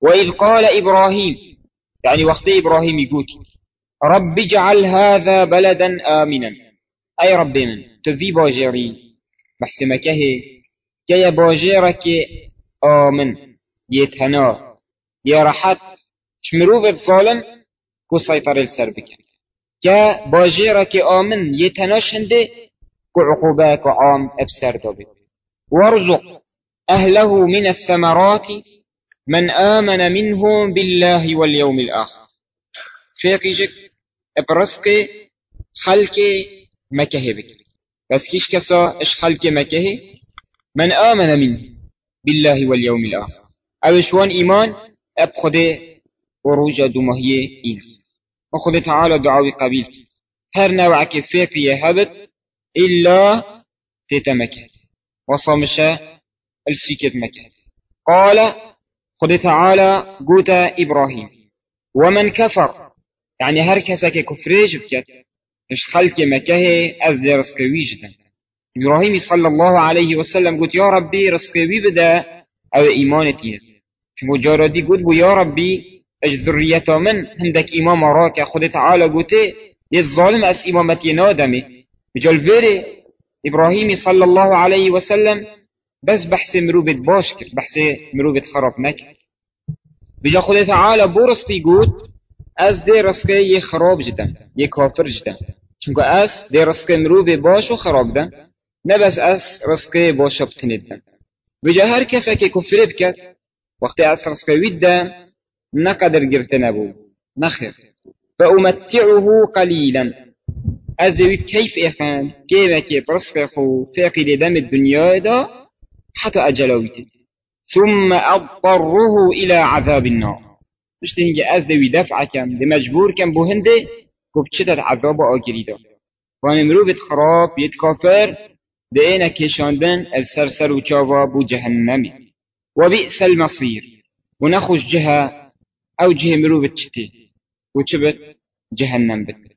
وإذ قال إبراهيم يعني وقت إبراهيم يقول رب اجعل هذا بلدا آمنا. أي رب من؟ تفي باجري. بحث مكه كي باجرك آمن. يتهنا يا راحت. شمرو ظالم كو سيطر السر بكن باجرك آمن يتهناش هنده كو عقوباك عام ابسر دابت وارزق أهله من الثمرات من آمن منهم بالله واليوم الآخر. فيقيجك برزق خلق مكه بك. بس كيش كسا اش خلق مكه من آمن منه بالله واليوم الآخر. أو شوان إيمان اب خده وروجة دمهية إيمان وخده تعالى دعاوي قبيل هر نوعك فيقية هبت إلا تتمكه وصامشة السيكت مكه قال خد تعالى قوتا إبراهيم. ومن كفر يعني هر كسك كفريج بكت إش خلق مكه أز رزقوي جدا إبراهيم صلى الله عليه وسلم قلت يا ربي رزقوي بدا أو إيمانتي شو جارة قلت بو يا ربي اج من هندك إمام راك خد تعالى قلت يظالم أس إمامتي نادمي بجال فيري إبراهيم صلى الله عليه وسلم بس بحث مروبت باش کرد بحث مروبت خراب نکرد بجا خود تعالی رزقی گود از دی رزقی یه خراب جدم یه کافر جدم چونکه از دی رزقی مروب باش و خراب دم نه بس از رزقی باش بتندم بجا هر کسی که کفر بکرد وقتی از رزقی ویدم نقدر گرت نبو نخیر فأمتعه قليلا أزوي كيف إخان كيف كيف رزق خو فاقد دم الدنيا دا حتى أجلويته ثم أضطره إلى عذاب النار. مش تهنجي أز دوي دفع كم دي مجبور كم بو هنده عذاب آگری وأن امرو خراب يت كافر دينا كيشاندن السرسر وچاوا بو جهنمي. وبئس المصير. ونخش جهة أو جهة مرو بتشتي وچبت جهنم بت